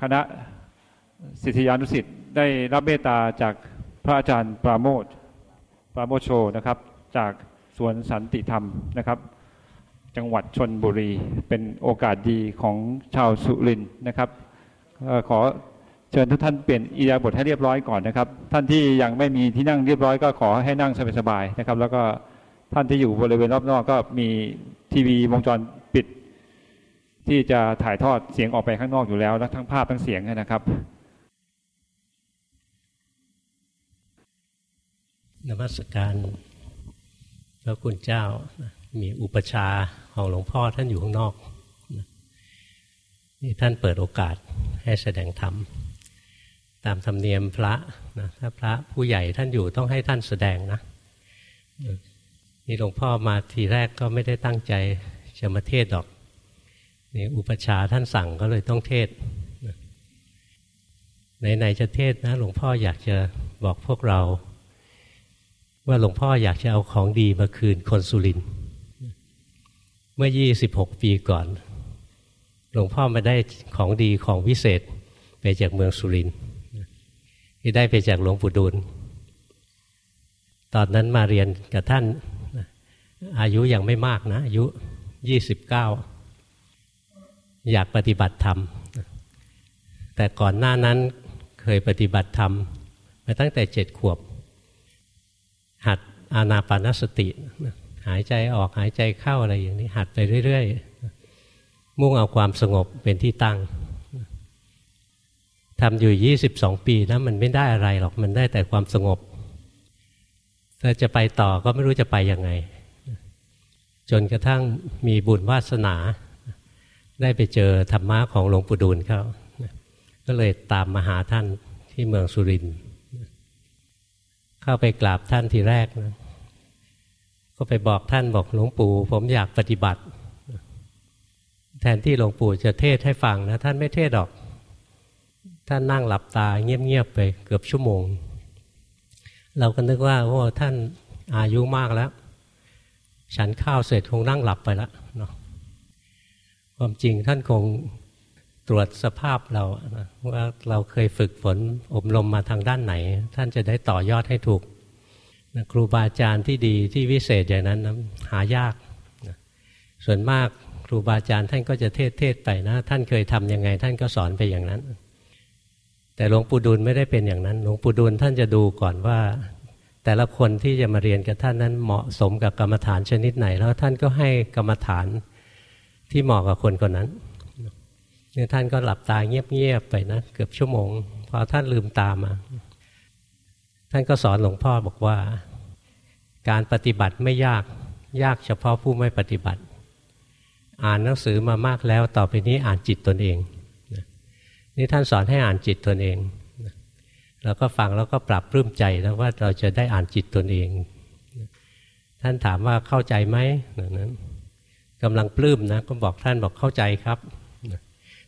คณะศิษยานุสิษย์ได้รับเมตตาจากพระอาจารย์ปราโมทปราโมทโชนะครับจากสวนสันติธรรมนะครับ จังหวัดชนบุรีเป็นโอกาสดีของชาวสุรินนะครับขอเชิญทุกท่านเปลี่ยนอียาบทให้เรียบร้อยก่อนนะครับ ท่านที่ยังไม่มีที่นั่งเรียบร้อยก็ขอให้นั่งสบายๆนะครับ แล้วก็ท่านที่อยู่บริเวณรอบนอกก็มีทีวีวงจรปิด ที่จะถ่ายทอดเสียงออกไปข้างนอกอยู่แล้วทั้งภาพทั้งเสียงนะครับนมัสการพระคุณเจ้ามีอุปชาของหลวงพ่อท่านอยู่ข้างนอกนี่ท่านเปิดโอกาสให้แสดงธรรมตามธรรมเนียมพระนะถ้าพระผู้ใหญ่ท่านอยู่ต้องให้ท่านแสดงนะนี่หลวงพ่อมาทีแรกก็ไม่ได้ตั้งใจจะมาเทศดอก นี่อุปชาท่านสั่งก็เลยต้องเทศไหนๆจะเทศนะ หลวงพ่ออยากจะบอกพวกเรา ว่าหลวงพ่ออยากจะเอาของดีมาคืนคนสุรินเมื่อ 26 ปีก่อน หลวงพ่อมาได้ของดีของวิเศษไปจากเมืองสุรินที่ได้ไปจากหลวงปู่ดูลตอนนั้นมาเรียนกับท่านอายุยังไม่มากนะ อายุ 29 อยากปฏิบัติธรรม แต่ก่อนหน้านั้นเคยปฏิบัติธรรมมาตั้งแต่เจ็ดขวบ หัดอานาปานสติ หายใจออกหายใจเข้าอะไรอย่างนี้หัดไปเรื่อย ๆ มุ่งเอาความสงบเป็นที่ตั้งทำอยู่ 22 ปีนะมันไม่ได้อะไรหรอกมันได้แต่ความสงบถ้าจะไปต่อก็ไม่รู้จะไปยังไง จนกระทั่งมีบุญวาสนา ได้ไปเจอธรรมะของหลวงปู่ดูลเขาก็เลยตามมาหาท่านที่เมืองสุรินทร์เข้าไปกราบท่านทีแรกนะก็ไปบอกท่านบอกหลวงปู่ผมอยากปฏิบัติ แทนที่หลวงปู่จะเทศให้ฟังนะ ท่านไม่เทศหรอก ท่านนั่งหลับตาเงียบๆไปเกือบชั่วโมง เราก็นึกว่าโอ้ท่านอายุมากแล้ว ฉันข้าวเสร็จคงนั่งหลับไปแล้ว ความจริงท่านคงตรวจสภาพเราว่าเราเคยฝึกฝนอบรมมาทางด้านไหน ท่านจะได้ต่อยอดให้ถูกครูบาอาจารย์ที่ดีที่วิเศษอย่างนั้นนะหายาก ส่วนมากครูบาอาจารย์ท่านก็จะเทศเทศไปนะ ท่านเคยทํำยังไง ท่านก็สอนไปอย่างนั้น แต่หลวงปู่ดูลไม่ได้เป็นอย่างนั้น หลวงปู่ดูลท่านจะดูก่อนว่า แต่ละคนที่จะมาเรียนกับท่านนั้นเหมาะสมกับกรรมฐานชนิดไหน แล้วท่านก็ให้กรรมฐาน ที่เหมาะกับคนคนนั้นเนี่ยท่านก็หลับตาเงียบๆไปนะเกือบชั่วโมง พอท่านลืมตามา ท่านก็สอนหลวงพ่อบอกว่า การปฏิบัติไม่ยากยากเฉพาะผู้ไม่ปฏิบัติ อ่านหนังสือมามากแล้วต่อไปนี้อ่านจิตตนเองนี่ท่านสอนให้อ่านจิตตนเองแล้วก็ฟังแล้วก็ปรับปลื้มใจแล้วว่าเราจะได้อ่านจิตตนเอง ท่านถามว่าเข้าใจไหมนั้น กำลังปลื้มนะก็บอกท่านบอกเข้าใจครับ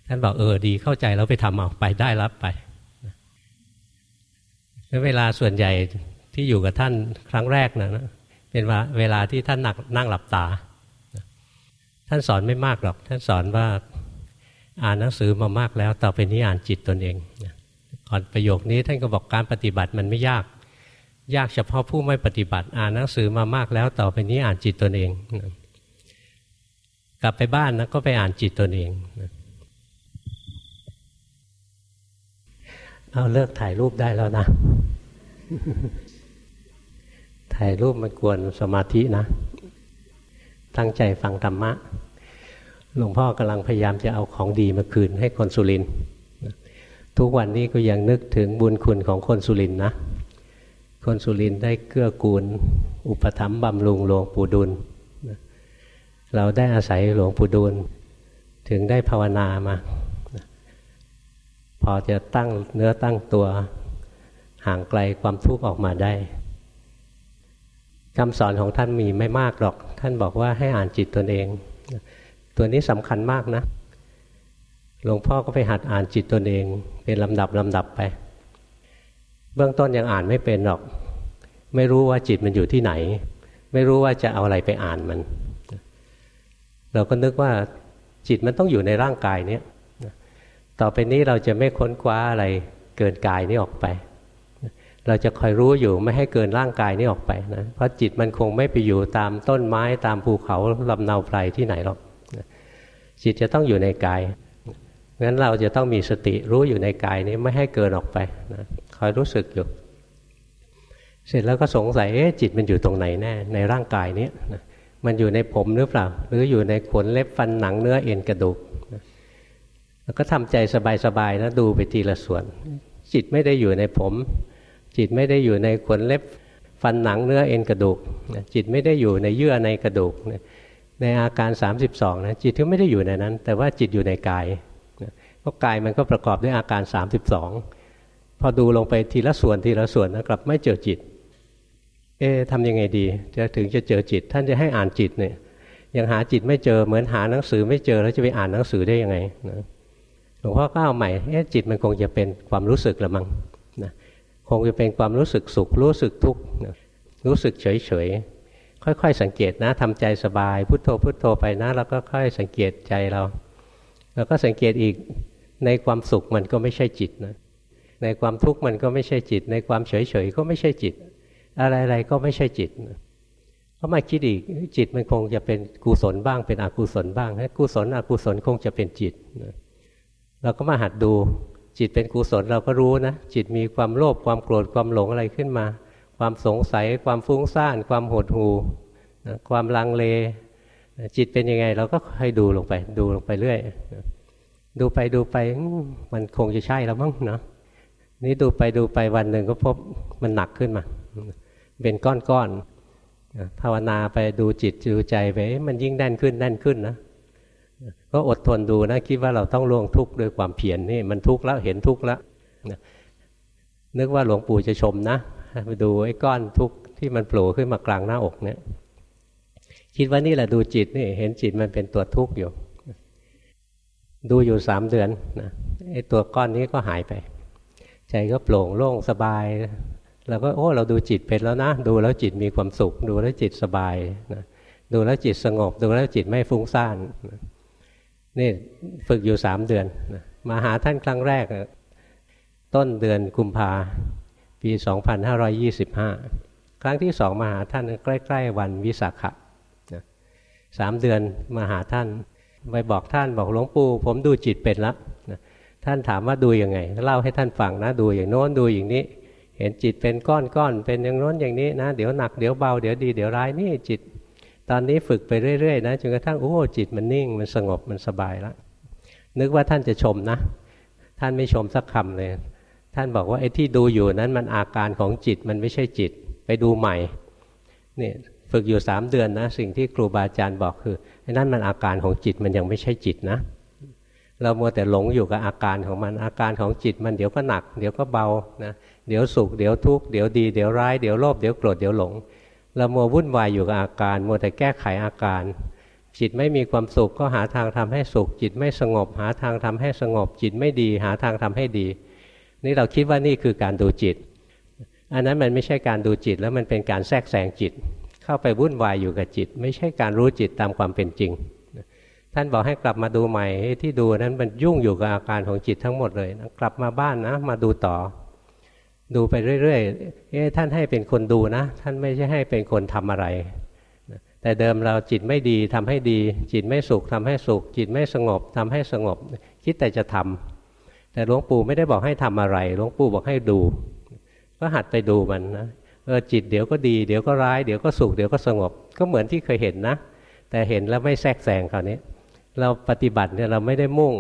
ท่านบอกเออดีเข้าใจแล้วไปทำเอาไปได้รับไปแล้วเวลาส่วนใหญ่ที่อยู่กับท่านครั้งแรกนะเป็นเวลาที่ท่านนักนั่งหลับตา ท่านสอนไม่มากหรอก ท่านสอนว่าอ่านหนังสือมามากแล้ว ต่อไปนี้อ่านจิตตนเองก่อนประโยคนี้ท่านก็บอกการปฏิบัติมันไม่ยาก ยากเฉพาะผู้ไม่ปฏิบัติ อ่านหนังสือมามากแล้ว ต่อไปนี้อ่านจิตตนเอง กลับไปบ้านนะก็ไปอ่านจิตตนเองเอาเลิกถ่ายรูปได้แล้วนะ ถ่ายรูปมันกวนสมาธินะ ตั้งใจฟังธรรมะ หลวงพ่อกำลังพยายามจะเอาของดีมาคืนให้คนสุรินทุกวันนี้ก็ยังนึกถึงบุญคุณของคนสุรินนะ คนสุรินได้เกื้อกูล อุปถัมภ์บำรุงหลวงปู่ดุล เราได้อาศัยหลวงปู่ดุลถึงได้ภาวนามา พอจะตั้งเนื้อตั้งตัวห่างไกลความทุกข์ออกมาได้คำสอนของท่านมีไม่มากหรอก ท่านบอกว่าให้อ่านจิตตนเอง ตัวนี้สำคัญมากนะ หลวงพ่อก็ไปหัดอ่านจิตตนเอง เป็นลำดับลำดับไป เบื้องต้นยังอ่านไม่เป็นหรอก ไม่รู้ว่าจิตมันอยู่ที่ไหน ไม่รู้ว่าจะเอาอะไรไปอ่านมัน เราก็นึกว่าจิตมันต้องอยู่ในร่างกายเนี้ยต่อไปนี้เราจะไม่ค้นคว้าอะไรเกินกายนี้ออกไป เราจะคอยรู้อยู่ไม่ให้เกินร่างกายนี้ออกไปนะเพราะจิตมันคงไม่ไปอยู่ตามต้นไม้ตามภูเขาลำเนาไพรที่ไหนหรอกจิตจะต้องอยู่ในกายงั้นเราจะต้องมีสติรู้อยู่ในกายนี้ไม่ให้เกินออกไปนะคอยรู้สึกอยู่ เสร็จแล้วก็สงสัยเอ๊ะจิตมันอยู่ตรงไหนแน่ในร่างกายนี้นะ มันอยู่ในผมหรือเปล่า หรืออยู่ในขนเล็บฟันหนังเนื้อเอ็นกระดูกแล้วก็ทำใจสบายๆนะดูไปทีละส่วน จิตไม่ได้อยู่ในผม จิตไม่ได้อยู่ในขนเล็บฟันหนังเนื้อเอ็นกระดูก จิตไม่ได้อยู่ในเยื่อในกระดูก ในอาการ 32นะจิตก็ไม่ได้อยู่ในนั้น แต่ว่าจิตอยู่ในกายเพราะกายมันก็ประกอบด้วยอาการ 32 พอดูลงไปทีละส่วนทีละส่วนนะกลับไม่เจอจิต เอ๊ทำยังไงดี จะถึงจะเจอจิต ท่านจะให้อ่านจิตเนี่ยยังหาจิตไม่เจอเหมือนหาหนังสือไม่เจอแล้วจะไปอ่านหนังสือได้ยังไงนะหลวงพ่อก็เอาใหม่เอ๊ะจิตมันคงจะเป็นความรู้สึกละมั้งนะคงจะเป็นความรู้สึกสุข รู้สึกทุกข์รู้สึกเฉยเฉยค่อยๆ สังเกตนะทำใจสบาย พุโทโธพุโทโธไปนะแล้วก็ค่อยสังเกตใจเรา แล้วก็สังเกตอีกในความสุขมันก็ไม่ใช่จิตนะในความทุกข์มันก็ไม่ใช่จิต ในความเฉยๆก็ไม่ใช่จิต อะไรๆก็ไม่ใช่จิตก็มาคิดอีกจิตมันคงจะเป็นกุศลบ้างเป็นอกุศลบ้างกุศลอกุศลคงจะเป็นจิตเราก็มาหัดดูจิตเป็นกุศลเราก็รู้นะ จิตมีความโลภความโกรธความหลงอะไรขึ้นมา ความสงสัย ความฟุ้งซ่าน ความหดหู่ความลังเล จิตเป็นยังไง เราก็ให้ดูลงไป ดูลงไปเรื่อยดูไปดูไปมันคงจะใช่แล้วมั้งเนาะนี่ดูไปดูไปวันหนึ่งก็พบมันหนักขึ้นมา เป็นก้อนๆภาวนาไปดูจิตดูใจไปมันยิ่งแน่นขึ้นแน่นขึ้นนะก็อดทนดูนะคิดว่าเราต้องล่วงทุกข์ด้วยความเพียรนนี่มันทุกข์แล้วเห็นทุกข์แล้วนึกว่าหลวงปู่จะชมนะไปดูไอ้ก้อนทุกข์ที่มันโผล่ขึ้นมากลางหน้าอกเนี่ยคิดว่านี่แหละดูจิตนี่เห็นจิตมันเป็นตัวทุกข์อยู่ ดูอยู่สามเดือนนะไอ้ตัวก้อนนี้ก็หายไป ใจก็โปร่งโล่งสบาย เราก็โอ้เราดูจิตเป็นแล้วนะ ดูแล้วจิตมีความสุข ดูแล้วจิตสบายนะดูแล้วจิตสงบ ดูแล้วจิตไม่ฟุ้งซ่านนี่ฝึกอยู่สามเดือนมาหาท่านครั้งแรก ต้นเดือนกุมภาปี 2525 ครั้งที่สองมาหาท่านใกล้ๆวันวิสาขะสามเดือนมาหาท่านไปบอกท่านบอกหลวงปู่ผมดูจิตเป็นแล้วท่านถามว่าดูยังไงเล่าให้ท่านฟังนะ ดูอย่างโน้นดูอย่างนี้ เห็นจิตเป็นก้อนๆเป็นอย่างน้นอย่างนี้นะเดี๋ยวหนักเดี๋ยวเบาเดี๋ยวดีเดี๋ยวร้ายนี่จิต ตอนนี้ฝึกไปเรื่อยๆนะจนกระทั่งโอ้จิตมันนิ่งมันสงบมันสบายแล้วนึกว่าท่านจะชมนะ ท่านไม่ชมสักคำเลย ท่านบอกว่าไอ้ที่ดูอยู่นั้นมันอาการของจิตมันไม่ใช่จิต ไปดูใหม่นี่ฝึกอยู่สามเดือนนะ สิ่งที่ครูบาอาจารย์บอกคือไอ้นั่นมันอาการของจิตมันยังไม่ใช่จิตนะ เรามัวแต่หลงอยู่กับอาการของมันอาการของจิตมันเดี๋ยวก็หนัก เดี๋ยวก็เบานะเดี๋ยวสุขเดี๋ยวทุกข์เดี๋ยวดีเดี๋ยวร้ายเดี๋ยวโลภเดี๋ยวโกรธเดี๋ยวหลง เรามัววุ่นวายอยู่กับอาการ มัวแต่แก้ไขอาการ จิตไม่มีความสุขก็หาทางทำให้สุข จิตไม่สงบ หาทางทำให้สงบ จิตไม่ดี หาทางทำให้ดี นี่เราคิดว่านี่คือการดูจิต อันนั้นมันไม่ใช่การดูจิตแล้วมันเป็นการแทรกแซงจิต เข้าไปวุ่นวายอยู่กับจิต ไม่ใช่การรู้จิตตามความเป็นจริง ท่านบอกให้กลับมาดูใหม่ที่ดูนั้นมันยุ่งอยู่กับอาการของจิตทั้งหมดเลยนะกลับมาบ้านนะ มาดูต่อ ดูไปเรื่อยๆเอ๊ะท่านให้เป็นคนดูนะ ท่านไม่ใช่ให้เป็นคนทำอะไร แต่เดิมเราจิตไม่ดีทำให้ดี จิตไม่สุขทำให้สุข จิตไม่สงบทำให้สงบ คิดแต่จะทำแต่หลวงปู่ไม่ได้บอกให้ทำอะไรหลวงปู่บอกให้ดู ก็หัดไปดูมันนะเออจิตเดี๋ยวก็ดีเดี๋ยวก็ร้ายเดี๋ยวก็สุขเดี๋ยวก็สงบ ก็เหมือนที่เคยเห็นนะ แต่เห็นแล้วไม่แทรกแซงคราวนี้ เราปฏิบัติเนี่ยเราไม่ได้มุ่ง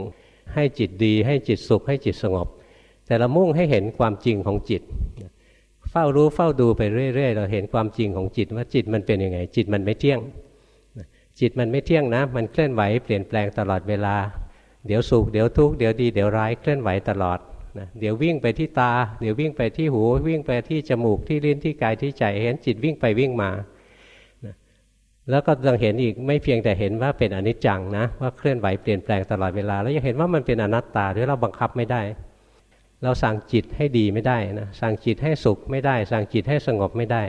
ให้จิตดีให้จิตสุขให้จิตสงบ แต่เรามุ่งให้เห็นความจริงของจิต เฝ้ารู้เฝ้าดูไปเรื่อย ๆ เราเห็นความจริงของจิตว่าจิตมันเป็นยังไง จิตมันไม่เที่ยง จิตมันไม่เที่ยงนะ มันเคลื่อนไหวเปลี่ยนแปลงตลอดเวลา เดี๋ยวสุขเดี๋ยวทุกข์เดี๋ยวดีเดี๋ยวร้ายเคลื่อนไหวตลอดนะเดี๋ยววิ่งไปที่ตา เดี๋ยววิ่งไปที่หู วิ่งไปที่จมูกที่ลิ้นที่กายที่ใจเห็นจิตวิ่งไปวิ่งมา แล้วก็ต้องเห็นอีกไม่เพียงแต่เห็นว่าเป็นอนิจจังนะว่าเคลื่อนไหวเปลี่ยนแปลงตลอดเวลา แล้วยังเห็นว่ามันเป็นอนัตตาด้วยเราบังคับไม่ได้ เราสั่งจิตให้ดีไม่ได้นะสั่งจิตให้สุขไม่ได้ สั่งจิตให้สงบไม่ได้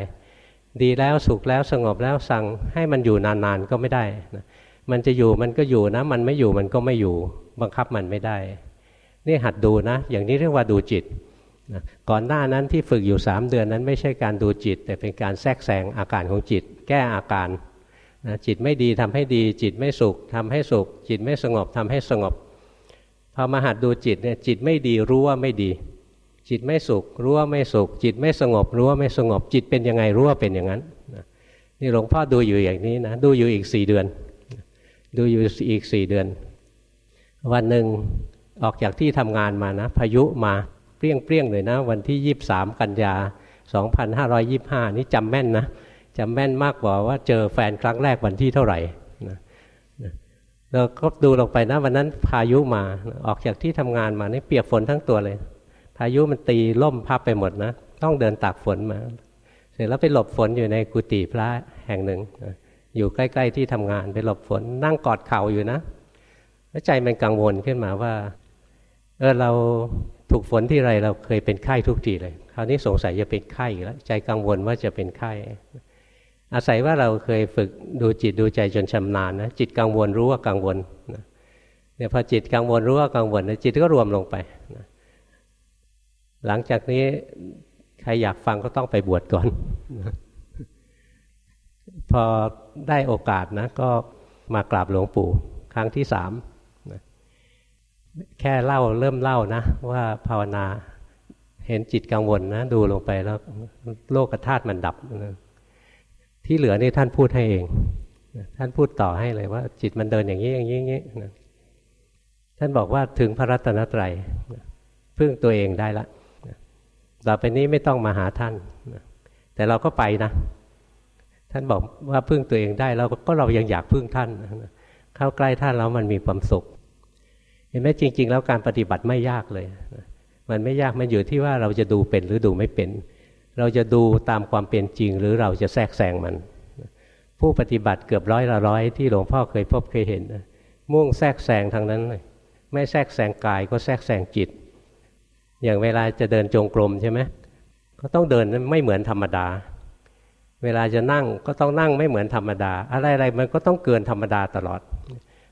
ดีแล้วสุขแล้วสงบแล้วสั่งให้มันอยู่นานๆก็ไม่ได้นะมันจะอยู่มันก็อยู่นะ มันไม่อยู่มันก็ไม่อยู่ บังคับมันไม่ได้ นี่หัดดูนะ อย่างนี้เรียกว่าดูจิตนะก่อนหน้านั้นที่ฝึกอยู่สามเดือนนั้นไม่ใช่การดูจิต แต่เป็นการแทรกแซงอาการของจิต แก้อาการ นะจิตไม่ดีทำให้ดี จิตไม่สุขทำให้สุข จิตไม่สงบทำให้สงบพอมาหัดดูจิตเนี่ยจิตไม่ดีรู้ว่าไม่ดี จิตไม่สุขรู้ว่าไม่สุข จิตไม่สงบรู้ว่าไม่สงบ จิตเป็นยังไงรู้ว่าเป็นอย่างนั้นนี่หลวงพ่อดูอยู่อย่างนี้นะดูอยู่อีกสี่เดือน ดูอยู่อีกสี่เดือน วันหนึ่งออกจากที่ทำงานมานะ พายุมาเปรี้ยงเปรี้ยงเลยนะ วันที่ยี่บสามกันยาสองพันห้าร้อยยี่ห้านี่จำแม่นนะ จำแม่นมากกว่าว่าเจอแฟนครั้งแรกวันที่เท่าไหร่นะเราก็ดูลงไปนะวันนั้นพายุมาออกจากที่ทำงานมานี่เปียกฝนทั้งตัวเลย พายุมันตีล่มพับไปหมดนะ ต้องเดินตากฝนมา เสร็จแล้วไปหลบฝนอยู่ในกุฏิพระแห่งหนึ่ง อยู่ใกล้ ๆ ที่ทำงานไปหลบฝนนั่งกอดเข่าอยู่นะแล้วใจมันกังวลขึ้นมาว่าเออเราถูกฝนที่ไรเราเคยเป็นไข้ทุกทีเลย คราวนี้สงสัยจะเป็นไข้แล้วใจกังวลว่าจะเป็นไข้ อาศัยว่าเราเคยฝึกดูจิตดูใจจนชำนาญนะจิตกังวลรู้ว่ากังวลเนี่ยพอจิตกังวลรู้ว่ากังวลจิตก็รวมลงไปนะหลังจากนี้ใครอยากฟังก็ต้องไปบวชก่อนพอได้โอกาสนะ ก็มากราบหลวงปู่ ครั้งที่สามแค่เล่าเริ่มเล่านะ ว่าภาวนาเห็นจิตกังวลนะ ดูลงไปแล้ว โลกธาตุมันดับนะ ที่เหลือนี่ท่านพูดให้เอง ท่านพูดต่อให้เลยว่า จิตมันเดินอย่างนี้อย่างนี้อย่างนี้นะท่านบอกว่าถึงพระรัตนตรัยพึ่งตัวเองได้ละต่อไปนี้ไม่ต้องมาหาท่าน แต่เราก็ไปนะท่านบอกว่าพึ่งตัวเองได้เราก็เรายังอยากพึ่งท่านเข้าใกล้ท่านแล้วมันมีความสุข เห็นไหมจริง ๆ แล้วการปฏิบัติไม่ยากเลยมันไม่ยากมันอยู่ที่ว่าเราจะดูเป็นหรือดูไม่เป็น เราจะดูตามความเป็นจริง หรือเราจะแทรกแซงมัน ผู้ปฏิบัติเกือบร้อยละร้อยที่หลวงพ่อเคยพบเคยเห็นมุ่งแทรกแซงทางนั้นเลยไม่แทรกแซงกายก็แทรกแซงจิต อย่างเวลาจะเดินจงกรมใช่ไหมก็ต้องเดินไม่เหมือนธรรมดา เวลาจะนั่งก็ต้องนั่งไม่เหมือนธรรมดา อะไรๆมันก็ต้องเกินธรรมดาตลอด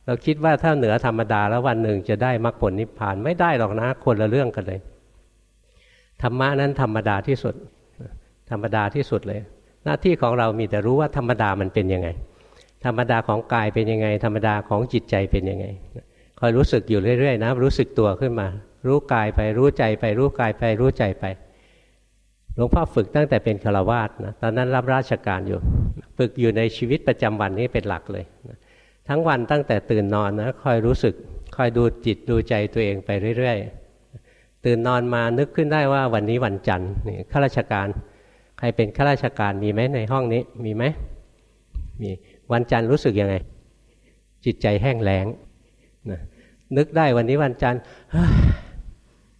เราคิดว่าถ้าเหนือธรรมดาแล้ววันหนึ่งจะได้มรรคผลนิพพานไม่ได้หรอกนะคนละเรื่องกันเลยธรรมะนั้นธรรมดาที่สุด ธรรมดาที่สุดเลย หน้าที่ของเรามีแต่รู้ว่าธรรมดามันเป็นยังไง ธรรมดาของกายเป็นยังไง ธรรมดาของจิตใจเป็นยังไงคอยรู้สึกอยู่เรื่อยๆนะรู้สึกตัวขึ้นมา รู้กายไปรู้ใจไป รู้กายไปรู้ใจไปหลวงพ่อฝึกตั้งแต่เป็นฆราวาสนะตอนนั้นรับราชการอยู่ ฝึกอยู่ในชีวิตประจำวันนี้เป็นหลักเลยนะทั้งวันตั้งแต่ตื่นนอนนะคอยรู้สึกคอยดูจิตดูใจตัวเองไปเรื่อยๆตื่นนอนมานึกขึ้นได้ว่าวันนี้วันจันทร์นี่ข้าราชการ ใครเป็นข้าราชการมีไหมในห้องนี้มีไหมมีวันจันทร์รู้สึกยังไง จิตใจแห้งแล้งนะนึกได้วันนี้วันจันทร์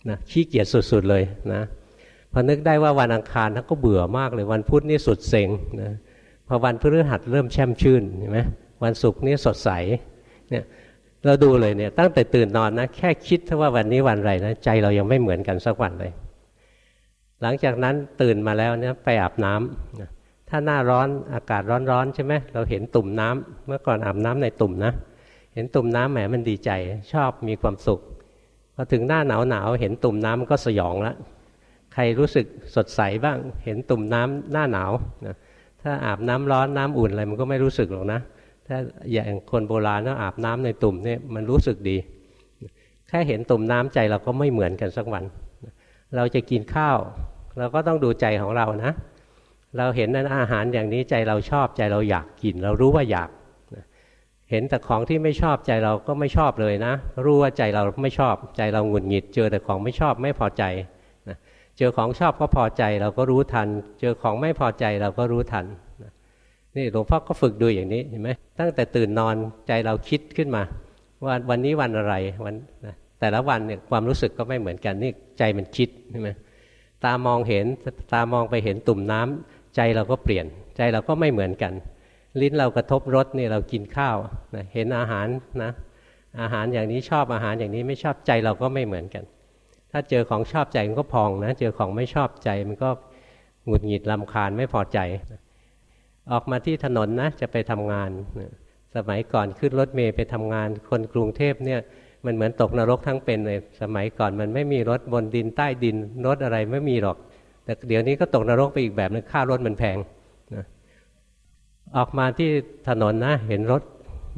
นะขี้เกียจสุดๆเลยนะพอนึกได้ว่าวันอังคารก็เบื่อมากเลยวันพุธนี่สุดเซ็งนะพอวันพฤหัสเริ่มแช่มชื่นเห็นไหมวันศุกร์นี้สดใสเนี่ยเราดูเลยเนี่ยตั้งแต่ตื่นนอนนะแค่คิดว่าวันนี้วันอะไรนะใจเรายังไม่เหมือนกันสักวันเลย หลังจากนั้นตื่นมาแล้วเนี่ยไปอาบน้ำถ้าหน้าร้อนอากาศร้อนๆใช่ไหมเราเห็นตุ่มน้ำเมื่อก่อนอาบน้ำในตุ่มนะ เห็นตุ่มน้ำแหมมันดีใจ ชอบมีความสุขพอถึงหน้าหนาวหนาวเห็นตุ่มน้ำมันก็สยองละใครรู้สึกสดใสบ้าง เห็นตุ่มน้ำหน้าหนาวนะถ้าอาบน้ำร้อนน้ำอุ่นอะไรมันก็ไม่รู้สึกหรอกนะถ้าอย่างคนโบราณนะอาบน้ำในตุ่มเนี่ยมันรู้สึกดี แค่เห็นตุ่มน้ำใจเราก็ไม่เหมือนกันสักวัน เราจะกินข้าว เราก็ต้องดูใจของเรานะ เราเห็นนั้นอาหารอย่างนี้ใจเราชอบใจเราอยากกิน เรารู้ว่าอยากเห็นแต่ของที่ไม่ชอบใจเราก็ไม่ชอบเลยนะ รู้ว่าใจเราไม่ชอบใจเราหงุดหงิด เจอแต่ของไม่ชอบไม่พอใจเจอของชอบก็พอใจเราก็รู้ทัน เจอของไม่พอใจเราก็รู้ทันนี่หลวงพ่อก็ฝึกดูอย่างนี้เห็นไหมตั้งแต่ตื่นนอนใจเราคิดขึ้นมา ว่าวันนี้วันอะไรวัน แต่ละวันเนี่ยความรู้สึกก็ไม่เหมือนกันนี่ใจมันคิดใช่ไหมตามองเห็นตามองไปเห็นตุ่มน้ำใจเราก็เปลี่ยน ใจเราก็ไม่เหมือนกัน ลิ้นเรากระทบรสนี่เรากินข้าวนะเห็นอาหารนะอาหารอย่างนี้ชอบอาหารอย่างนี้ไม่ชอบใจเราก็ไม่เหมือนกัน ถ้าเจอของชอบใจมันก็พองนะ เจอของไม่ชอบใจมันก็หงุดหงิดลำคาญไม่พอใจออกมาที่ถนนนะจะไปทำงาน สมัยก่อนขึ้นรถเมย์ไปทำงาน คนกรุงเทพเนี่ย มันเหมือนตกนรกทั้งเป็นเลยสมัยก่อนมันไม่มีรถบนดินใต้ดินรถอะไรไม่มีหรอก แต่เดี๋ยวนี้ก็ตกนรกไปอีกแบบนึงค่ารถมันแพงนะออกมาที่ถนนนะ เห็นรถ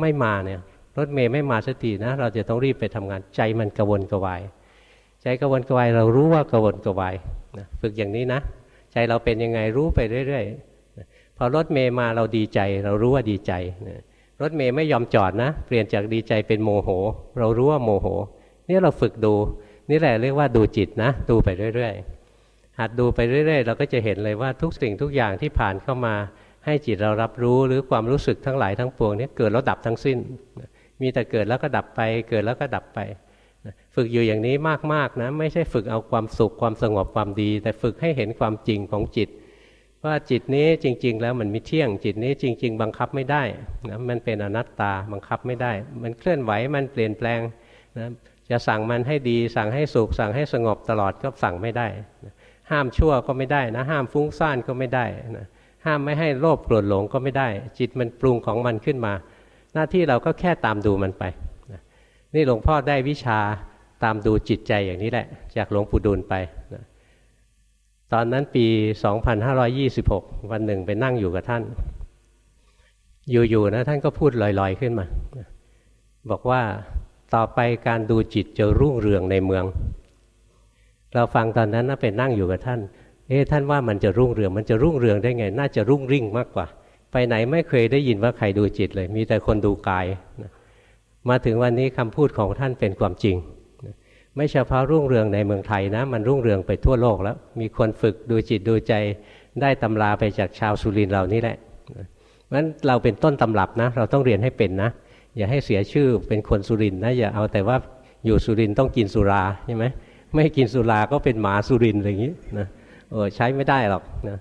ไม่มาเนี่ยรถเมย์ไม่มาสักทีนะ เราจะต้องรีบไปทำงานใจมันกระวนกระวาย ใจกระวนกระวายเรารู้ว่ากระวนกระวายนะฝึกอย่างนี้นะ ใจเราเป็นยังไงรู้ไปเรื่อยๆพอรถเมย์มาเราดีใจ เรารู้ว่าดีใจนะ รถเมย์ไม่ยอมจอดนะ เปลี่ยนจากดีใจเป็นโมโห เรารู้ว่าโมโห นี่เราฝึกดูนี่แหละเรียกว่าดูจิตนะ ดูไปเรื่อยๆหัดดูไปเรื่อย ๆ เราก็จะเห็นเลยว่าทุกสิ่งทุกอย่างที่ผ่านเข้ามาให้จิตเรารับรู้หรือความรู้สึกทั้งหลายทั้งปวงนี้เกิดแล้วดับทั้งสิ้น มีแต่เกิดแล้วก็ดับไป เกิดแล้วก็ดับไปฝึกอยู่อย่างนี้มากๆนะ ไม่ใช่ฝึกเอาความสุขความสงบความดี แต่ฝึกให้เห็นความจริงของจิต ว่าจิตนี้จริง ๆ แล้วมันมีเที่ยง จิตนี้จริง ๆ บังคับไม่ได้นะมันเป็นอนัตตาบังคับไม่ได้ มันเคลื่อนไหวมันเปลี่ยนแปลงนะจะสั่งมันให้ดี สั่งให้สุขสั่งให้สงบตลอดก็สั่งไม่ได้นะห้ามชั่วก็ไม่ได้นะห้ามฟุ้งซ่านก็ไม่ได้นะห้ามไม่ให้โลภโกรธหลงก็ไม่ได้ จิตมันปรุงของมันขึ้นมา หน้าที่เราก็แค่ตามดูมันไปนะนี่หลวงพ่อได้วิชาตามดูจิตใจอย่างนี้แหละ จากหลวงปู่ดูลไปนะ ตอนนั้นปี 2526 วันหนึ่งไปนั่งอยู่กับท่าน อยู่ๆนะท่านก็พูดลอยๆขึ้นมา บอกว่าต่อไปการดูจิตจะรุ่งเรืองในเมือง เราฟังตอนนั้นนะไปนั่งอยู่กับท่าน เอ๊ะท่านว่ามันจะรุ่งเรือง มันจะรุ่งเรืองได้ไง น่าจะรุ่งริ่งมากกว่า ไปไหนไม่เคยได้ยินว่าใครดูจิตเลย มีแต่คนดูกาย มาถึงวันนี้คำพูดของท่านเป็นความจริง ไม่เฉพาะรุ่งเรืองในเมืองไทยนะ มันรุ่งเรืองไปทั่วโลกแล้ว มีคนฝึกดูจิตดูใจได้ตำราไปจากชาวสุรินทร์เรานี่แหละเพราะฉะนั้นเราเป็นต้นตำรับนะ เราต้องเรียนให้เป็นนะ อย่าให้เสียชื่อเป็นคนสุรินนะ อย่าเอาแต่ว่าอยู่สุรินต้องกินสุราใช่ไหมไม่กินสุราก็เป็นหมาสุรินอะไรอย่างนี้นะโอ้ใช้ไม่ได้หรอกนะ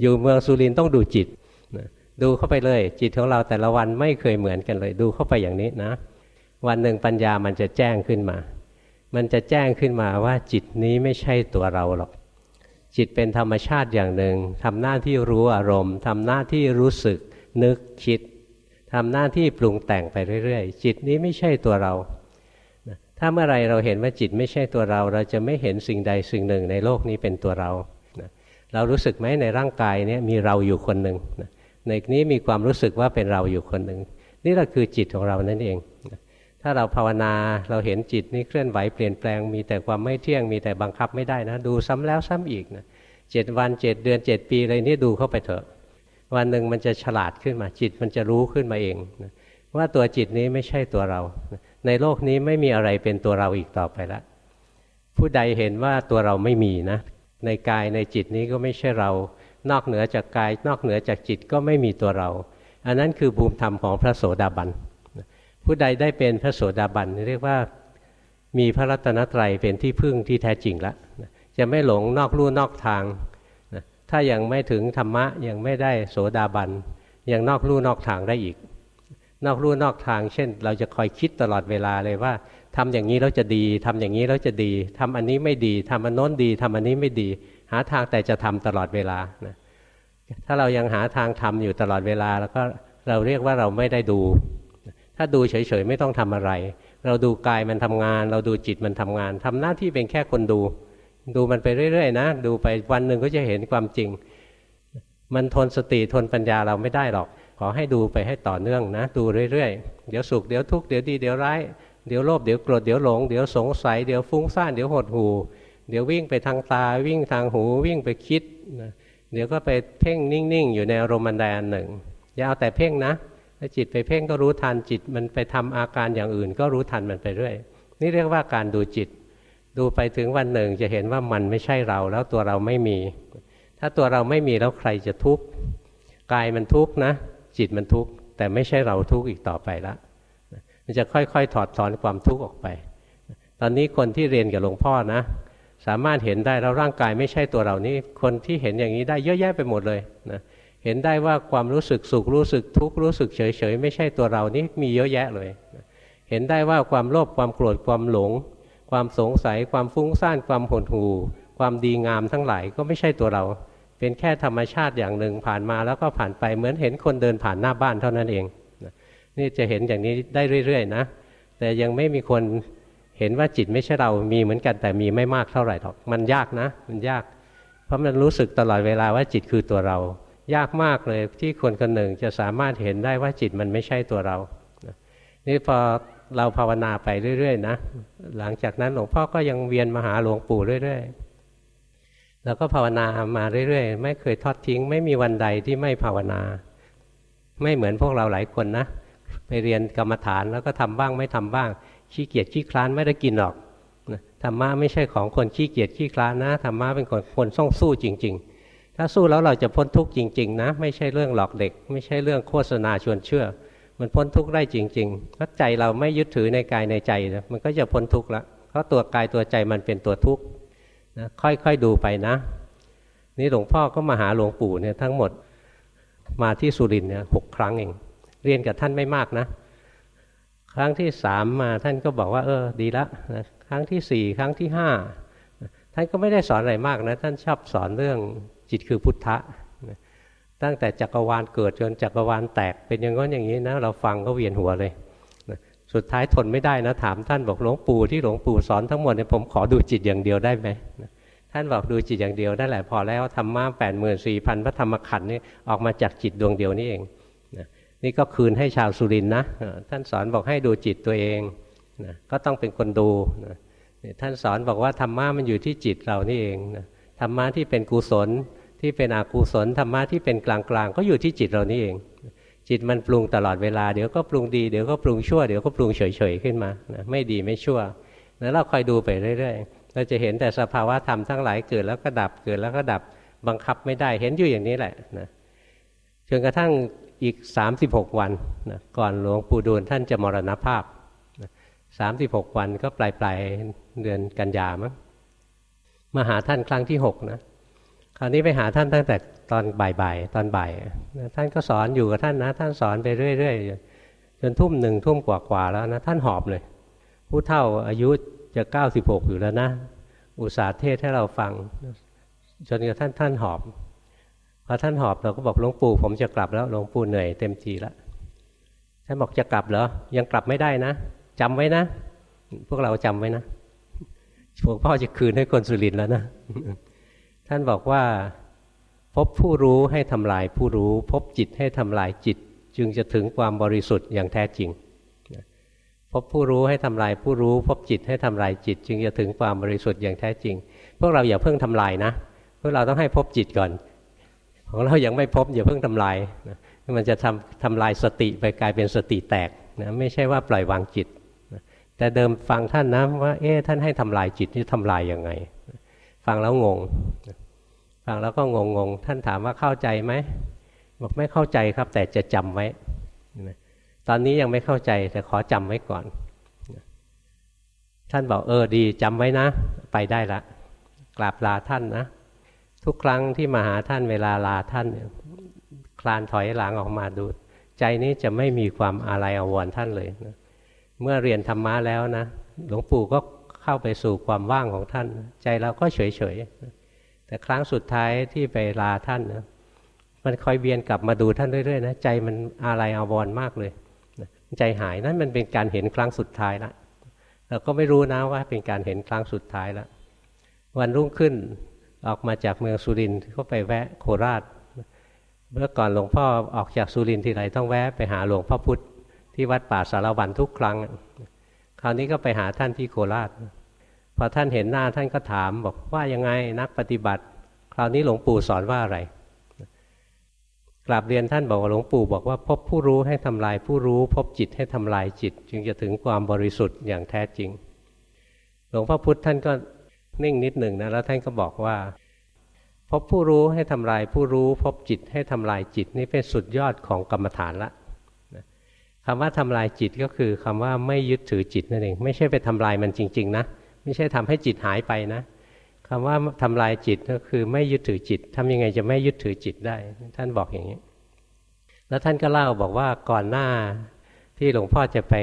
อยู่เมืองสุรินต้องดูจิตนะดูเข้าไปเลย จิตของเราแต่ละวันไม่เคยเหมือนกันเลย ดูเข้าไปอย่างนี้นะ วันหนึ่งปัญญามันจะแจ้งขึ้นมา มันจะแจ้งขึ้นมาว่าจิตนี้ไม่ใช่ตัวเราหรอก จิตเป็นธรรมชาติอย่างหนึ่งทำหน้าที่รู้อารมณ์ทำหน้าที่รู้สึก นึกคิดทำหน้าที่ปรุงแต่งไปเรื่อยๆ จิตนี้ไม่ใช่ตัวเรา ถ้าเมื่อไรเราเห็นว่าจิตไม่ใช่ตัวเรา เราจะไม่เห็นสิ่งใดสิ่งหนึ่งในโลกนี้เป็นตัวเรา เรารู้สึกไหมในร่างกายนี้มีเราอยู่คนหนึ่งในนี้มีความรู้สึกว่าเป็นเราอยู่คนหนึ่งนี่แหละคือจิตของเรานั่นเอง ถ้าเราภาวนาเราเห็นจิตนี้เคลื่อนไหวเปลี่ยนแปลงมีแต่ความไม่เที่ยงมีแต่บังคับไม่ได้นะ ดูซ้ำแล้วซ้ำอีกนะเจ็ดวันเจ็ดเดือนเจ็ดปีอะไรนี้ดูเข้าไปเถอะ วันหนึ่งมันจะฉลาดขึ้นมาจิตมันจะรู้ขึ้นมาเองนะว่าตัวจิตนี้ไม่ใช่ตัวเรา ในโลกนี้ไม่มีอะไรเป็นตัวเราอีกต่อไปล้วผู้ใดเห็นว่าตัวเราไม่มีนะ ในกายในจิตนี้ก็ไม่ใช่เรา นอกเหนือจากกาย นอกเหนือจากจิตก็ไม่มีตัวเรา อันนั้นคือภูมิธรรมของพระโสดาบัน ผู้ใดได้เป็นพระโสดาบันเรียกว่ามีพระรัตนตรัยเป็นที่พึ่งที่แท้จริงแล้วจะไม่หลงนอกลู่นอกทางถ้ายังไม่ถึงธรรมะยังไม่ได้โสดาบันยังนอกลู่นอกทางได้อีก นอกลู่นอกทาง เช่น เราจะคอยคิดตลอดเวลาเลยว่าทำอย่างนี้แล้วจะดีทำอย่างนี้แล้วจะดีทำอันนี้ไม่ดีทำอันโน้นดีทำอันนี้ไม่ดี หาทางแต่จะทำตลอดเวลานะถ้าเรายังหาทางทำอยู่ตลอดเวลา แล้วก็เราเรียกว่าเราไม่ได้ดู ถ้าดูเฉยๆไม่ต้องทำอะไร เราดูกายมันทำงาน เราดูจิตมันทำงานทำหน้าที่เป็นแค่คนดู ดูมันไปเรื่อยๆนะ ดูไปวันหนึ่งก็จะเห็นความจริง มันทนสติทนปัญญาเราไม่ได้หรอก ขอให้ดูไปให้ต่อเนื่องนะ ดูเรื่อยๆ เดี๋ยวสุขเดี๋ยวทุกข์เดี๋ยวดีเดี๋ยวร้ายเดี๋ยวโลภเดี๋ยวโกรธเดี๋ยวหลงเดี๋ยวสงสัยเดี๋ยวฟุ้งซ่านเดี๋ยวหดหูเดี๋ยววิ่งไปทางตาวิ่งทางหูวิ่งไปคิดนะเดี๋ยวก็ไปเพ่งนิ่งๆ อยู่ในอารมณ์ใดอันหนึ่ง อย่าเอาแต่เพ่งนะ ถ้าจิตไปเพ่งก็รู้ทันจิตมันไปทำอาการอย่างอื่น ก็รู้ทันมันไปเรื่อยนี่เรียกว่าการดูจิต ดูไปถึงวันหนึ่งจะเห็นว่ามันไม่ใช่เรา แล้วตัวเราไม่มี ถ้าตัวเราไม่มีแล้วใครจะทุกข์กายมันทุกข์นะ จิตมันทุกข์แต่ไม่ใช่เราทุกข์อีกต่อไปละมันจะค่อยๆ ถอดถอนความทุกข์ออกไป ตอนนี้คนที่เรียนกับหลวงพ่อนะ สามารถเห็นได้แล้วร่างกายไม่ใช่ตัวเรานี่คนที่เห็นอย่างนี้ได้เยอะแยะไปหมดเลยนะเเห็นได้ว่าความรู้สึกสุขรู้สึกทุกข์รู้สึกเฉยเฉยไม่ใช่ตัวเรานี่มีเยอะแยะเลย เห็นได้ว่าความโลภความโกรธความหลง ความสงสัยความฟุ้งซ่านความหดหู่ ความดีงามทั้งหลายก็ไม่ใช่ตัวเรา เป็นแค่ธรรมชาติอย่างหนึ่งผ่านมาแล้วก็ผ่านไปเหมือนเห็นคนเดินผ่านหน้าบ้านเท่านั้นเองนี่จะเห็นอย่างนี้ได้เรื่อยๆนะ แต่ยังไม่มีคนเห็นว่าจิตไม่ใช่เรามีเหมือนกันแต่มีไม่มากเท่าไหร่หรอก มันยากนะ มันยาก เพราะมันรู้สึกตลอดเวลาว่าจิตคือตัวเรา ยากมากเลยที่คนคนหนึ่งจะสามารถเห็นได้ว่าจิตมันไม่ใช่ตัวเรา นี่พอเราภาวนาไปเรื่อยๆนะ หลังจากนั้นหลวงพ่อก็ยังเวียนมาหาหลวงปู่เรื่อยๆ แล้วก็ภาวนามาเรื่อยๆ ไม่เคยทอดทิ้ง ไม่มีวันใดที่ไม่ภาวนา ไม่เหมือนพวกเราหลายคนนะ ไปเรียนกรรมฐานแล้วก็ทำบ้างไม่ทำบ้าง ขี้เกียจขี้คลานไม่ได้กินหรอกธรรมะไม่ใช่ของคนขี้เกียจขี้คลานนะธรรมะเป็นคนคนต้องสู้จริง ๆ ถ้าสู้แล้วเราจะพ้นทุกข์จริง ๆ นะ ไม่ใช่เรื่องหลอกเด็ก ไม่ใช่เรื่องโฆษณาชวนเชื่อ มันพ้นทุกข์ได้จริงๆถ้าใจเราไม่ยึดถือในกายในใจนะมันก็จะพ้นทุกข์ละเพราะตัวกายตัวใจมันเป็นตัวทุกข์นะค่อยๆดูไปนะ นี่หลวงพ่อก็มาหาหลวงปู่เนี่ยทั้งหมดมาที่สุรินเนี่ยหกครั้งเอง เรียนกับท่านไม่มากนะ ครั้งที่สามมาท่านก็บอกว่า เออ ดีละนะครั้งที่สี่ครั้งที่ห้าท่านก็ไม่ได้สอนอะไรมากนะ ท่านชอบสอนเรื่อง จิตคือพุทธะตั้งแต่จักรวาลเกิดจนจักรวาลแตกเป็นอย่างนั้นอย่างนี้นะเราฟังก็เวียนหัวเลยสุดท้ายทนไม่ได้นะถามท่านบอกหลวงปู่ที่หลวงปู่สอนทั้งหมดเนี่ยผมขอดูจิตอย่างเดียวได้ไหมท่านบอกดูจิตอย่างเดียวได้แหละพอแล้วธรรมะแปดหมื่นสี่พันพระธรรมขันธ์นี่ออกมาจากจิตดวงเดียวนี่เองนี่ก็คืนให้ชาวสุรินนะท่านสอนบอกให้ดูจิตตัวเองนะก็ต้องเป็นคนดูนะท่านสอนบอกว่าธรรมะมันอยู่ที่จิตเรานี่เองนะธรรมะที่เป็นกุศล ที่เป็นอกุศลธรรมะที่เป็นกลางๆ ก็อยู่ที่จิตเรานี่เอง จิตมันปรุงตลอดเวลา เดี๋ยวก็ปรุงดี เดี๋ยวก็ปรุงชั่ว เดี๋ยวก็ปรุงเฉยๆขึ้นมานะไม่ดีไม่ชั่ว แล้วเราคอยดูไปเรื่อยๆ เราจะเห็นแต่สภาวะธรรมทั้งหลายเกิดแล้วก็ดับ เกิดแล้วก็ดับ บังคับไม่ได้ เห็นอยู่อย่างนี้แหละนะจนกระทั่งอีก 36 วันนะก่อนหลวงปู่ดูลท่านจะมรณภาพสามสิบหกวันก็ปลายปลายเดือนกันยามั้งมาหาท่านครั้งที่หกนะ คราวนี้ไปหาท่านตั้งแต่ตอนบ่ายๆตอนบ่ายท่านก็สอนอยู่กับท่านนะ ท่านสอนไปเรื่อยๆจนทุ่มหนึ่งทุ่มกว่าๆแล้วนะท่านหอบเลย ผู้เท่าอายุจะเก้าสิบหกอยู่แล้วนะ อุตสาห์เทศให้เราฟัง จนกระทั่งท่านหอบพอท่านหอบเราก็บอกหลวงปู่ผมจะกลับแล้วหลวงปู่เหนื่อยเต็มทีแล้วท่านบอกจะกลับเหรอยังกลับไม่ได้นะจำไว้นะ พวกเราจำไว้นะหลวงพ่อจะคืนให้คนสุรินแล้วนะ ท่านบอกว่า พบผู้รู้ให้ทำลายผู้รู้ พบจิตให้ทำลายจิต จึงจะถึงความบริสุทธิ์อย่างแท้จริง พบผู้รู้ให้ทำลายผู้รู้ พบจิตให้ทำลายจิต จึงจะถึงความบริสุทธิ์อย่างแท้จริง พวกเราอย่าเพิ่งทำลายนะพวกเราต้องให้พบจิตก่อน ของเรายังไม่พบอย่าเพิ่งทำลายนะมันจะทำทำลายสติไปกลายเป็นสติแตกนะไม่ใช่ว่าปล่อยวางจิตนะแต่เดิมฟังท่านนะว่าเอ๊ะท่านให้ทำลายจิตนี่ทำลายยังไง ฟังแล้วงง ฟังแล้วก็งงงท่านถามว่าเข้าใจไหมบอกไม่เข้าใจครับ แต่จะจำไว้ตอนนี้ยังไม่เข้าใจแต่ขอจำไว้ก่อน ท่านบอกเออดีจำไว้นะ ไปได้ละกราบลาท่านนะทุกครั้งที่มาหาท่านเวลาลาท่านคลานถอยหลังออกมาดู ใจนี้จะไม่มีความอาลัยอวรท่านเลยนะเมื่อเรียนธรรมะแล้วนะหลวงปู่ก็เข้าไปสู่ความว่างของท่าน ใจเราก็เฉยเฉย แต่ครั้งสุดท้ายที่ไปลาท่านนะมันคอยเวียนกลับมาดูท่านเรื่อยๆนะใจมันอาลัยอาวรมากเลยใจหายนั่นมันเป็นการเห็นครั้งสุดท้ายละเราก็ไม่รู้นะว่าเป็นการเห็นครั้งสุดท้ายแล้ววันรุ่งขึ้นออกมาจากเมืองสุรินทร์ก็ไปแวะโคราช เมื่อก่อนหลวงพ่อออกจากสุรินทร์ทีไรต้องแวะไปหาหลวงพ่อพุธที่วัดป่าสารวันทุกครั้ง คราวนี้ก็ไปหาท่านที่โคราช พอท่านเห็นหน้าท่านก็ถามบอกว่ายังไงนักปฏิบัติ คราวนี้หลวงปู่สอนว่าอะไรกราบเรียนท่านบอกว่าหลวงปู่บอกว่าพบผู้รู้ให้ทำลายผู้รู้พบจิตให้ทำลายจิต จึงจะถึงความบริสุทธิ์อย่างแท้จริง หลวงพ่อพุธท่านก็นิ่งนิดหนึ่งนะแล้วท่านก็บอกว่า พบผู้รู้ให้ทำลายผู้รู้ พบจิตให้ทำลายจิตนี่เป็นสุดยอดของกรรมฐานละคำว่าทำลายจิตก็คือคำว่าไม่ยึดถือจิตนั่นเอง ไม่ใช่ไปทำลายมันจริง ๆ นะ ไม่ใช่ทำให้จิตหายไปนะคำว่าทำลายจิตก็คือไม่ยึดถือจิตทำยังไงจะไม่ยึดถือจิตได้ ท่านบอกอย่างนี้ แล้วท่านก็เล่าบอกว่าก่อนหน้าที่หลวงพ่อจะไป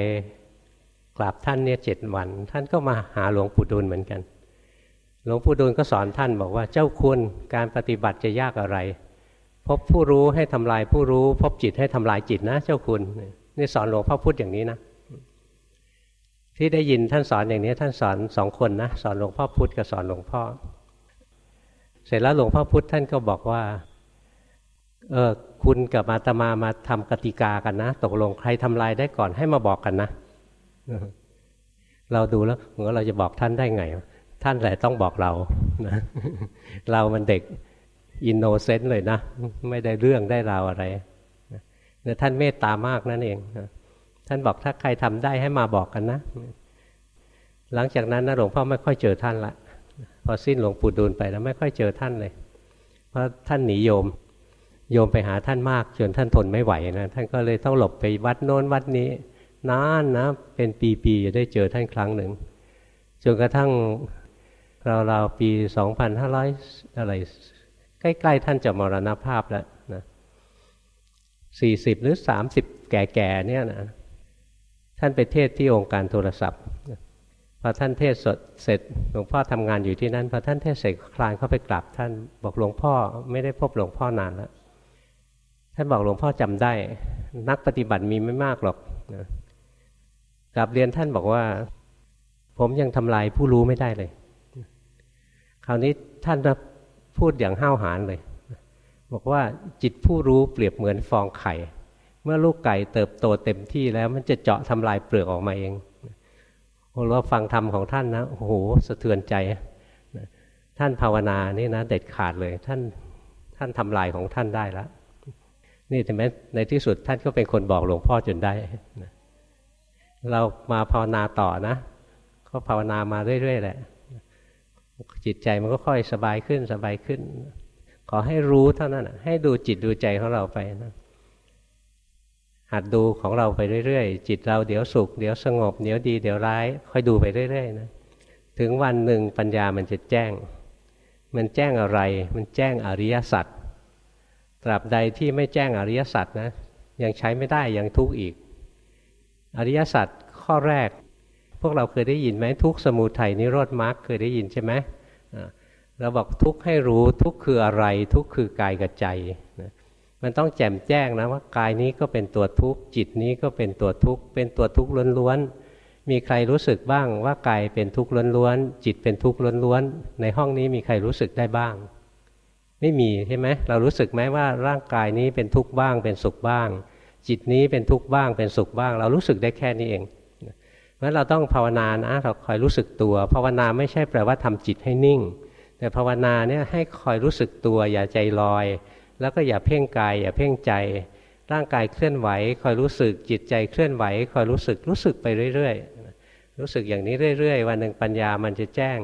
กราบท่านเนี่ยเจ็ดวัน ท่านก็มาหาหลวงปู่ดูลเหมือนกัน หลวงปู่ดูลก็สอนท่านบอกว่าเจ้าคุณการปฏิบัติจะยากอะไร พบผู้รู้ให้ทำลายผู้รู้ พบจิตให้ทำลายจิตนะ เจ้าคุณนี่สอนหลวงพ่อพูดอย่างนี้นะ ที่ได้ยินท่านสอนอย่างนี้ท่านสอนสองคนนะสอนหลวงพ่อพุธกับสอนหลวงพ่อ เสร็จแล้วหลวงพ่อพุธท่านก็บอกว่าเออคุณกับอาตมามาทำกติกากันนะ ตกลงใครทำลายได้ก่อนให้มาบอกกันนะเราดูแล้วเหมือนเราจะบอกท่านได้ไง ท่านแหละต้องบอกเรานะเรามันเด็ก innocent เลยนะ ไม่ได้เรื่องได้ราวอะไรเนี่ยท่านเมตตามากนั่นเอง ท่านบอกถ้าใครทำได้ให้มาบอกกันนะ หลังจากนั้นนะหลวงพ่อไม่ค่อยเจอท่านละ พอสิ้นหลวงปู่ดูลไปแล้วไม่ค่อยเจอท่านเลย เพราะท่านหนีโยม โยมไปหาท่านมากจนท่านทนไม่ไหวนะท่านก็เลยต้องหลบไปวัดโน้นวัดนี้ นานนะ เป็นปีๆจะได้เจอท่านครั้งหนึ่งจนกระทั่งเราๆปีสองพันห้าร้อยอะไร ใกล้ๆท่านจะมรณภาพแล้วนะสี่สิบหรือสามสิบแก่ๆเนี่ยนะ ท่านไปเทศที่องค์การโทรศัพท์พอท่านเทศสดเสร็จหลวงพ่อทำงานอยู่ที่นั้นพอท่านเทศเสร็จคลานเข้าไปกราบท่านบอกหลวงพ่อไม่ได้พบหลวงพ่อนานแล้วท่านบอกหลวงพ่อจำได้ นักปฏิบัติมีไม่มากหรอกนะกลับเรียนท่านบอกว่า ผมยังทำลายผู้รู้ไม่ได้เลย คราวนี้ท่านพูดอย่างห้าวหาญเลย บอกว่าจิตผู้รู้เปรียบเหมือนฟองไข่ เมื่อลูกไก่เติบโตเต็มที่แล้วมันจะเจาะทำลายเปลือกออกมาเองเราฟังธรรมของท่านนะโอ้โหสะเทือนใจท่านภาวนานี่นะเด็ดขาดเลย ท่านท่านทำลายของท่านได้แล้วนี่แต่แม้ในที่สุดท่านก็เป็นคนบอกหลวงพ่อจนได้นะเรามาภาวนาต่อนะก็ภาวนามาเรื่อยๆแหละจิตใจมันก็ค่อยสบายขึ้นสบายขึ้น ขอให้รู้เท่านั้นให้ดูจิตดูใจของเราไปนะ หัดดูของเราไปเรื่อยๆ จิตเราเดี๋ยวสุข เดี๋ยวสงบ เดี๋ยวดีเดี๋ยวร้าย ค่อยดูไปเรื่อยๆนะถึงวันหนึ่งปัญญามันจะแจ้ง มันแจ้งอะไร มันแจ้งอริยสัจตราบใดที่ไม่แจ้งอริยสัจนะ ยังใช้ไม่ได้ยังทุกข์อีก อริยสัจข้อแรก พวกเราเคยได้ยินไหมทุกสมุทัยนิโรธมรรคเคยได้ยินใช่ไหมเราบอกทุกให้รู้ทุกคืออะไร ทุกคือกายกับใจ มันต้องแจ่มแจ้งนะว่ากายนี้ก็เป็นตัวทุกข์จิตนี้ก็เป็นตัวทุกข์เป็นตัวทุกข์ล้วนๆมีใครรู้สึกบ้างว่ากายเป็นทุกข์ล้วนๆจิตเป็นทุกข์ล้วนๆในห้องนี้มีใครรู้สึกได้บ้าง ไม่มีใช่ไหมเรารู้สึกไหมว่าร่างกายนี้เป็นทุกข์บ้าง เป็นสุขบ้าง จิตนี้เป็นทุกข์บ้าง เป็นสุขบ้าง เรารู้สึกได้แค่นี้เองเพราะเราต้องภาวนานะเราคอยรู้สึกตัว ภาวนาไม่ใช่แปลว่าทำจิตให้นิ่ง แต่ภาวนาเนี่ยให้คอยรู้สึกตัวอย่าใจลอย แล้วก็อย่าเพ่งกาย อย่าเพ่งใจ ร่างกายเคลื่อนไหว คอยรู้สึกจิตใจเคลื่อนไหว คอยรู้สึกรู้สึกไปเรื่อยๆ รู้สึกอย่างนี้เรื่อยๆ วันหนึ่งปัญญามันจะแจ้ง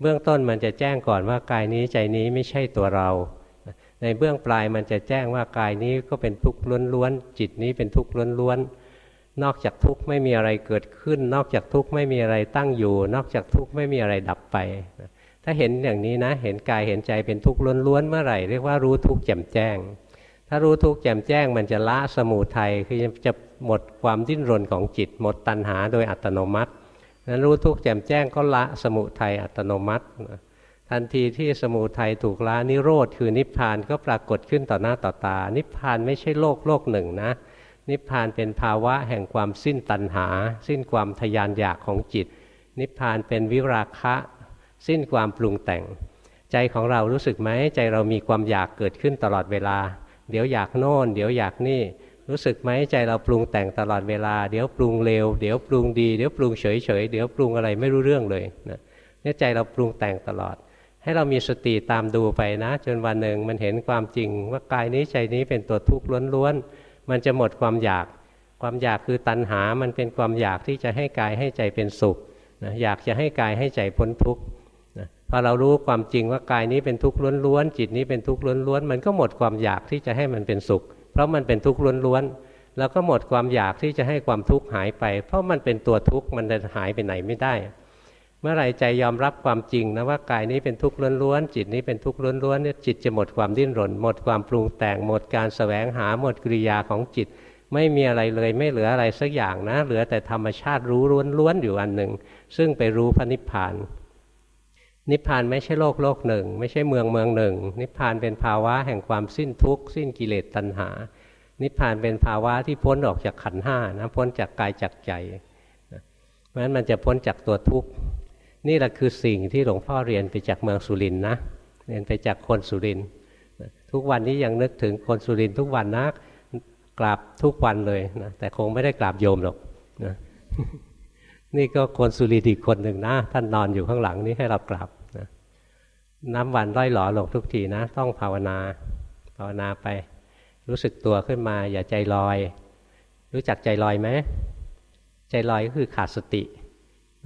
เบื้องต้นมันจะแจ้งก่อนว่ากายนี้ใจนี้ไม่ใช่ตัวเรา ในเบื้องปลายมันจะแจ้งว่ากายนี้ก็เป็นทุกข์ล้วนๆ จิตนี้เป็นทุกข์ล้วนๆนอกจากทุกข์ไม่มีอะไรเกิดขึ้น นอกจากทุกข์ไม่มีอะไรตั้งอยู่ นอกจากทุกข์ไม่มีอะไรดับไป ถ้าเห็นอย่างนี้นะ เห็นกายเห็นใจเป็นทุกข์ล้วนๆเมื่อไหร่เรียกว่ารู้ทุกข์แจ่มแจ้ง ถ้ารู้ทุกข์แจ่มแจ้ง มันจะละสมูทัยคือจะหมดความดิ้นรนของจิต หมดตัณหาโดยอัตโนมัตินั้นรู้ทุกข์แจ่มแจ้งก็ละสมุทัยอัตโนมัติ ทันทีที่สมุทัยถูกละนิโรธคือนิพพานก็ปรากฏขึ้นต่อหน้าต่อตา นิพพานไม่ใช่โลกโลกหนึ่งนะ นิพพานเป็นภาวะแห่งความสิ้นตัณหา สิ้นความทยานอยากของจิต นิพพานเป็นวิราคะ สิ้นความปรุงแต่ง ใจของเรารู้สึกไหมใจเรามีความอยากเกิดขึ้นตลอดเวลา เดี๋ยวอยากโน่น เดี๋ยวอยากนี่ รู้สึกไหมใจเราปรุงแต่งตลอดเวลา เดี๋ยวปรุงเร็วเดี๋ยวปรุงดีเดี๋ยวปรุงเฉยเฉยเดี๋ยวปรุงอะไรไม่รู้เรื่องเลยนะเนี่ยใจเราปรุงแต่งตลอด ให้เรามีสติตามดูไปนะ จนวันหนึ่งมันเห็นความจริง ว่ากายนี้ใจนี้เป็นตัวทุกข์ล้วนๆมันจะหมดความอยากความอยากคือตัณหา มันเป็นความอยากที่จะให้กายให้ใจเป็นสุขนะอยากจะให้กายให้ใจพ้นทุกข์ พอเรารู้ความจริงว่ากายนี้เป็นทุกข์ล้วนๆจิตนี้เป็นทุกข์ล้วนๆมันก็หมดความอยากที่จะให้มันเป็นสุข เพราะมันเป็นทุกข์ล้วนๆแล้วก็หมดความอยากที่จะให้ความทุกข์หายไป เพราะมันเป็นตัวทุกข์มันจะหายไปไหนไม่ได้ เมื่อไรใจยอมรับความจริงนะว่ากายนี้เป็นทุกข์ล้วนๆจิตนี้เป็นทุกข์ล้วนๆเนี่ยจิตจะหมดความดิ้นรน หมดความปรุงแต่งหมดการสแสวงหาหมดกิริยาของจิต ไม่มีอะไรเลยไม่เหลืออะไรสักอย่างนะ เหลือแต่ธรรมชาติรู้ล้วนๆอยู่อันหนึ่งซึ่งไปรู้พระนิพพาน นิพพานไม่ใช่โลกโลกหนึ่ง ไม่ใช่เมืองเมืองหนึ่ง นิพพานเป็นภาวะแห่งความสิ้นทุกข์สิ้นกิเลสตัณหา นิพพานเป็นภาวะที่พ้นออกจากขันห้านะพ้นจากกายจากใจเพราะฉะนั้นมันจะพ้นจากตัวทุกข์นี่แหละคือสิ่งที่หลวงพ่อเรียนไปจากเมืองสุรินนะเรียนไปจากคนสุรินทุกวันนี้ยังนึกถึงคนสุรินทุกวันนะกราบทุกวันเลยนะแต่คงไม่ได้กราบโยมหรอกนะ นี่ก็คนสุรินอีกคนหนึ่งนะ ท่านนอนอยู่ข้างหลังนี้ให้เรากราบนะน้ำวันร้อยหล่อหลงทุกทีนะ ต้องภาวนา ภาวนาไป รู้สึกตัวขึ้นมา อย่าใจลอย รู้จักใจลอยไหมใจลอยก็คือขาดสติ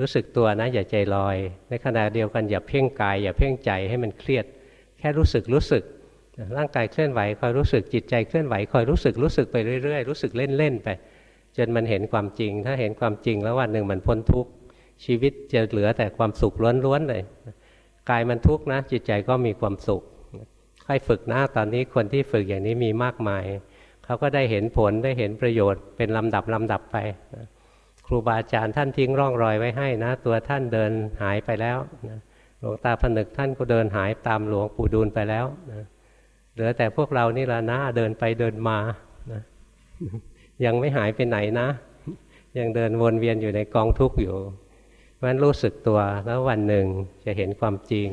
รู้สึกตัวนะ อย่าใจลอย ในขณะเดียวกันอย่าเพ่งกาย อย่าเพ่งใจให้มันเครียด แค่รู้สึกรู้สึกร่างกายเคลื่อนไหวคอยรู้สึกจิตใจเคลื่อนไหวคอยรู้สึกรู้สึกไปเรื่อยๆรู้สึกเล่นๆไป จนมันเห็นความจริง ถ้าเห็นความจริงแล้ววันหนึ่งมันพ้นทุกข์ชีวิตจะเหลือแต่ความสุขล้วนๆเลยกายมันทุกข์นะ จิตใจก็มีความสุขค่อยฝึกนะตอนนี้คนที่ฝึกอย่างนี้มีมากมาย เขาก็ได้เห็นผลได้เห็นประโยชน์เป็นลำดับลำดับไปครูบาอาจารย์ท่านทิ้งร่องรอยไว้ให้นะ ตัวท่านเดินหายไปแล้วหลวงตาผนึกท่านก็เดินหายตามหลวงปู่ดูลไปแล้วเหลือแต่พวกเรานี่ละนะเดินไปเดินมานะ ยังไม่หายไปไหนนะ ยังเดินวนเวียนอยู่ในกองทุกข์อยู่เพราะฉะนั้นรู้สึกตัวแล้ววันหนึ่งจะเห็นความจริง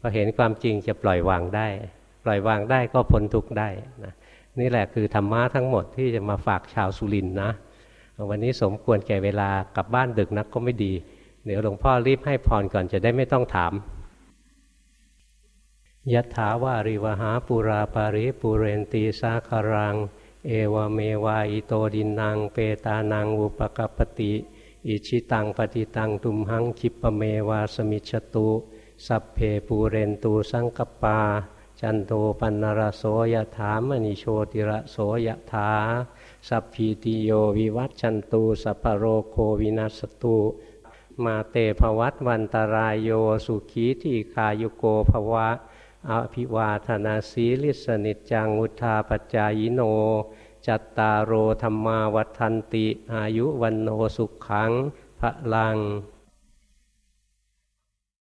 พอเห็นความจริงจะปล่อยวางได้ ปล่อยวางได้ก็พ้นทุกข์ได้นะนี่แหละคือธรรมะทั้งหมดที่จะมาฝากชาวสุรินนะ วันนี้สมควรแก่เวลากลับบ้านดึกนักก็ไม่ดี เดี๋ยวหลวงพ่อรีบให้พรก่อนจะได้ไม่ต้องถามยะถาวาริวหาปุราปาริปุเรนตีสาคารัง เอวเมวาอิโตดินนางเปตานังอุปกปติ อิชิตังปฏิตังตุมหังคิปเมวาสมิชตุ สัพเพปูเรนตูสังกปา จันโทปันนรโสยถามณิโชติระโสยถา สัพพีติโยวิวัตชันตูสัพโรโควินัสตุมาเตภวัตวันตรายโยสุขีที่คายุโกภวะ อภิวาธนาสีลิสนิจังุทาปจายโน จัตตารโอธรรมาวัฏันติ อายุวันโนสุขขังพระลัง